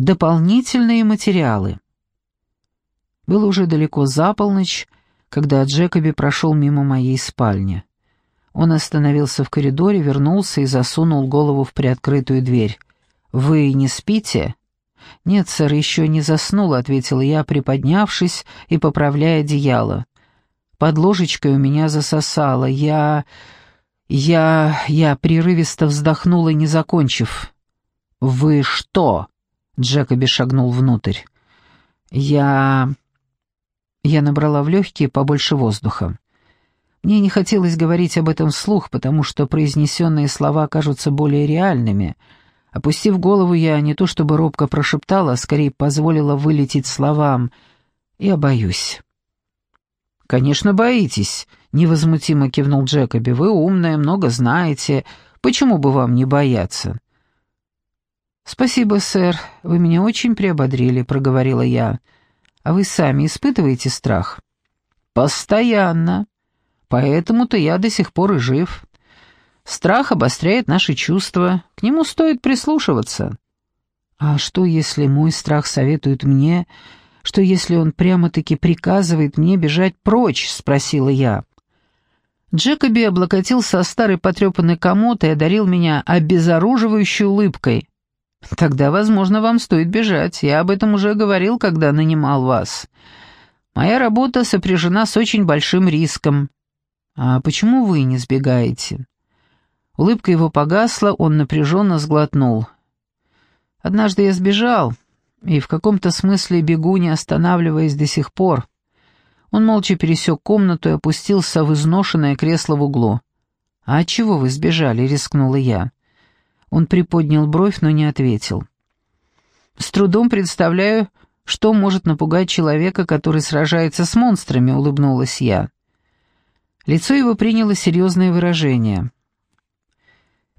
Дополнительные материалы. Было уже далеко за полночь, когда Джекоби прошел мимо моей спальни. Он остановился в коридоре, вернулся и засунул голову в приоткрытую дверь. «Вы не спите?» «Нет, сэр, еще не заснула», — ответила я, приподнявшись и поправляя одеяло. Под ложечкой у меня засосало. Я... я... я прерывисто вздохнула, не закончив. «Вы что?» Джекоби шагнул внутрь. «Я...» Я набрала в легкие побольше воздуха. Мне не хотелось говорить об этом вслух, потому что произнесенные слова кажутся более реальными. Опустив голову, я не то чтобы робко прошептала, а скорее позволила вылететь словам «Я боюсь». «Конечно, боитесь», — невозмутимо кивнул Джекоби. «Вы умная, много знаете. Почему бы вам не бояться?» «Спасибо, сэр, вы меня очень приободрили», — проговорила я. «А вы сами испытываете страх?» «Постоянно. Поэтому-то я до сих пор и жив. Страх обостряет наши чувства, к нему стоит прислушиваться». «А что, если мой страх советует мне, что если он прямо-таки приказывает мне бежать прочь?» — спросила я. Джекоби облокотился о старый потрепанный комод и одарил меня обезоруживающей улыбкой. Тогда, возможно, вам стоит бежать. Я об этом уже говорил, когда нанимал вас. Моя работа сопряжена с очень большим риском. А почему вы не сбегаете? Улыбка его погасла, он напряженно сглотнул. Однажды я сбежал, и в каком-то смысле бегу, не останавливаясь до сих пор. Он молча пересек комнату и опустился в изношенное кресло в углу. «А от чего вы сбежали?» — рискнула я. Он приподнял бровь, но не ответил. «С трудом представляю, что может напугать человека, который сражается с монстрами», — улыбнулась я. Лицо его приняло серьезное выражение.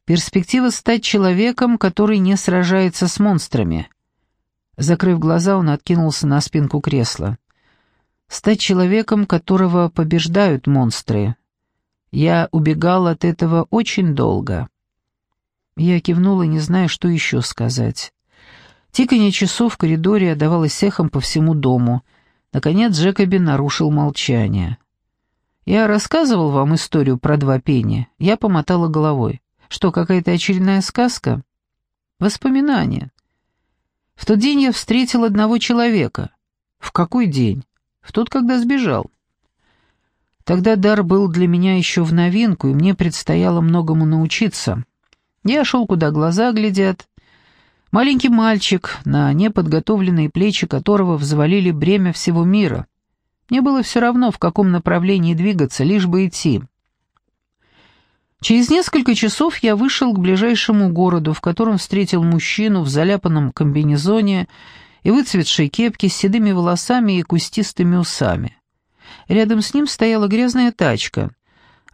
«Перспектива стать человеком, который не сражается с монстрами». Закрыв глаза, он откинулся на спинку кресла. «Стать человеком, которого побеждают монстры. Я убегал от этого очень долго». Я кивнула, не зная, что еще сказать. Тиканье часов в коридоре отдавалось эхом по всему дому. Наконец Джекоби нарушил молчание. «Я рассказывал вам историю про два пени?» Я помотала головой. «Что, какая-то очередная сказка?» «Воспоминания. В тот день я встретил одного человека». «В какой день?» «В тот, когда сбежал». Тогда дар был для меня еще в новинку, и мне предстояло многому научиться. Я шел, куда глаза глядят. Маленький мальчик, на неподготовленные плечи которого взвалили бремя всего мира. Мне было все равно, в каком направлении двигаться, лишь бы идти. Через несколько часов я вышел к ближайшему городу, в котором встретил мужчину в заляпанном комбинезоне и выцветшей кепке с седыми волосами и кустистыми усами. Рядом с ним стояла грязная тачка.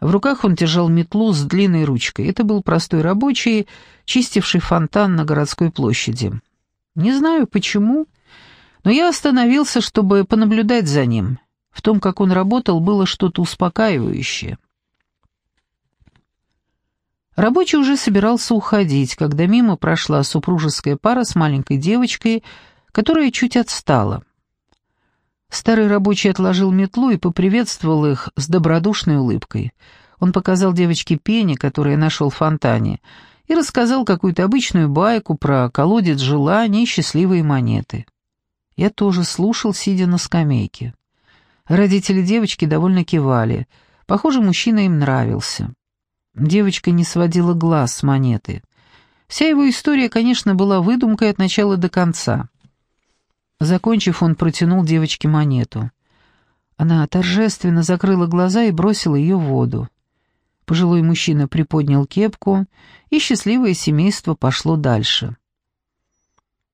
В руках он держал метлу с длинной ручкой. Это был простой рабочий, чистивший фонтан на городской площади. Не знаю почему, но я остановился, чтобы понаблюдать за ним. В том, как он работал, было что-то успокаивающее. Рабочий уже собирался уходить, когда мимо прошла супружеская пара с маленькой девочкой, которая чуть отстала. Старый рабочий отложил метлу и поприветствовал их с добродушной улыбкой. Он показал девочке пени, которую нашел в фонтане, и рассказал какую-то обычную байку про колодец желаний и счастливые монеты. Я тоже слушал, сидя на скамейке. Родители девочки довольно кивали. Похоже, мужчина им нравился. Девочка не сводила глаз с монеты. Вся его история, конечно, была выдумкой от начала до конца. Закончив, он протянул девочке монету. Она торжественно закрыла глаза и бросила ее в воду. Пожилой мужчина приподнял кепку, и счастливое семейство пошло дальше.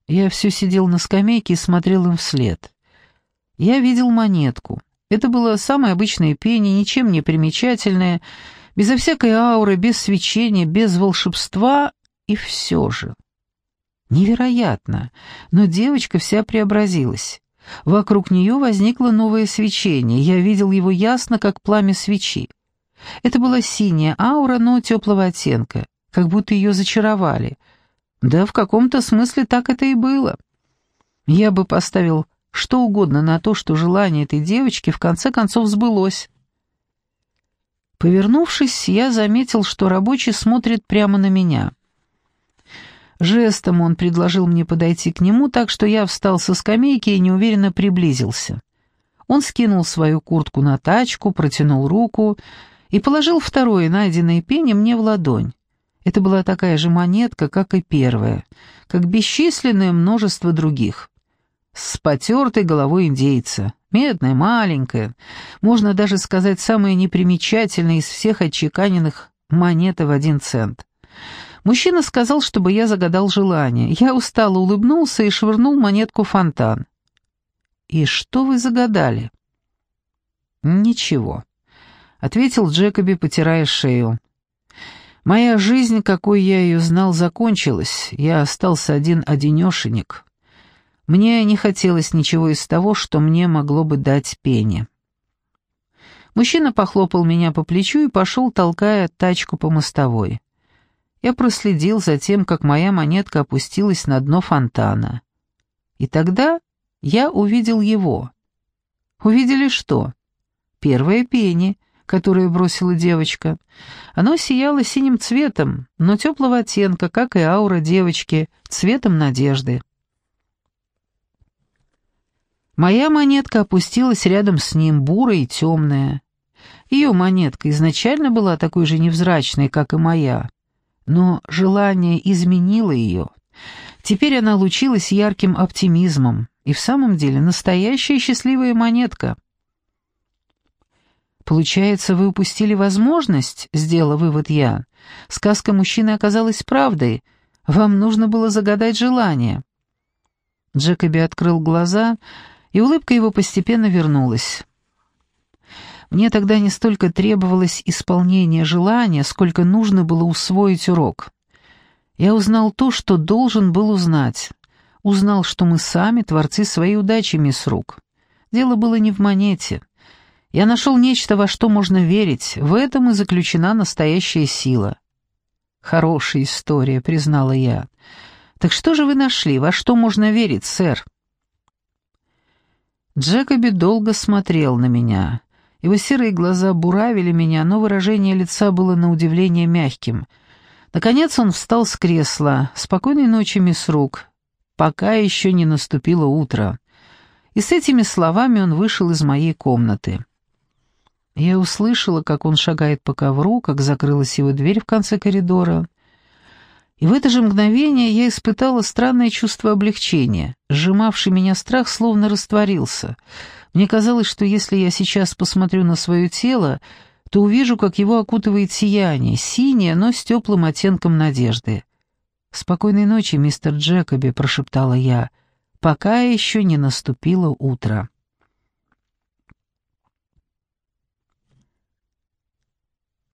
Я все сидел на скамейке и смотрел им вслед. Я видел монетку. Это было самое обычное пение, ничем не примечательное, безо всякой ауры, без свечения, без волшебства, и все же. Невероятно, но девочка вся преобразилась. Вокруг нее возникло новое свечение, я видел его ясно, как пламя свечи. Это была синяя аура, но теплого оттенка, как будто ее зачаровали. Да, в каком-то смысле так это и было. Я бы поставил что угодно на то, что желание этой девочки в конце концов сбылось. Повернувшись, я заметил, что рабочий смотрит прямо на меня. Жестом он предложил мне подойти к нему, так что я встал со скамейки и неуверенно приблизился. Он скинул свою куртку на тачку, протянул руку и положил второе найденное пенни мне в ладонь. Это была такая же монетка, как и первая, как бесчисленное множество других. С потертой головой индейца. Медная, маленькая, можно даже сказать, самая непримечательная из всех отчеканенных монет в один цент. Мужчина сказал, чтобы я загадал желание. Я устало улыбнулся и швырнул монетку в фонтан. «И что вы загадали?» «Ничего», — ответил Джекоби, потирая шею. «Моя жизнь, какой я ее знал, закончилась. Я остался один-одинешенек. Мне не хотелось ничего из того, что мне могло бы дать пени. Мужчина похлопал меня по плечу и пошел, толкая тачку по мостовой. Я проследил за тем, как моя монетка опустилась на дно фонтана. И тогда я увидел его. Увидели что? Первое пени, которое бросила девочка. Оно сияло синим цветом, но теплого оттенка, как и аура девочки, цветом надежды. Моя монетка опустилась рядом с ним, бурая и темная. Ее монетка изначально была такой же невзрачной, как и моя, но желание изменило ее. Теперь она лучилась ярким оптимизмом, и в самом деле настоящая счастливая монетка. «Получается, вы упустили возможность?» — сделала вывод я. «Сказка мужчины оказалась правдой. Вам нужно было загадать желание». Джекоби открыл глаза, и улыбка его постепенно вернулась. Мне тогда не столько требовалось исполнение желания, сколько нужно было усвоить урок. Я узнал то, что должен был узнать. Узнал, что мы сами творцы своей удачи, мисс Рук. Дело было не в монете. Я нашел нечто, во что можно верить. В этом и заключена настоящая сила. «Хорошая история», — признала я. «Так что же вы нашли? Во что можно верить, сэр?» Джекоби долго смотрел на меня. Его серые глаза буравили меня, но выражение лица было на удивление мягким. Наконец он встал с кресла. «Спокойной ночи, мисс Рук. Пока еще не наступило утро». И с этими словами он вышел из моей комнаты. Я услышала, как он шагает по ковру, как закрылась его дверь в конце коридора. И в это же мгновение я испытала странное чувство облегчения. Сжимавший меня страх словно растворился. Мне казалось, что если я сейчас посмотрю на свое тело, то увижу, как его окутывает сияние, синее, но с теплым оттенком надежды. «Спокойной ночи, мистер Джекоби», — прошептала я, — «пока еще не наступило утро».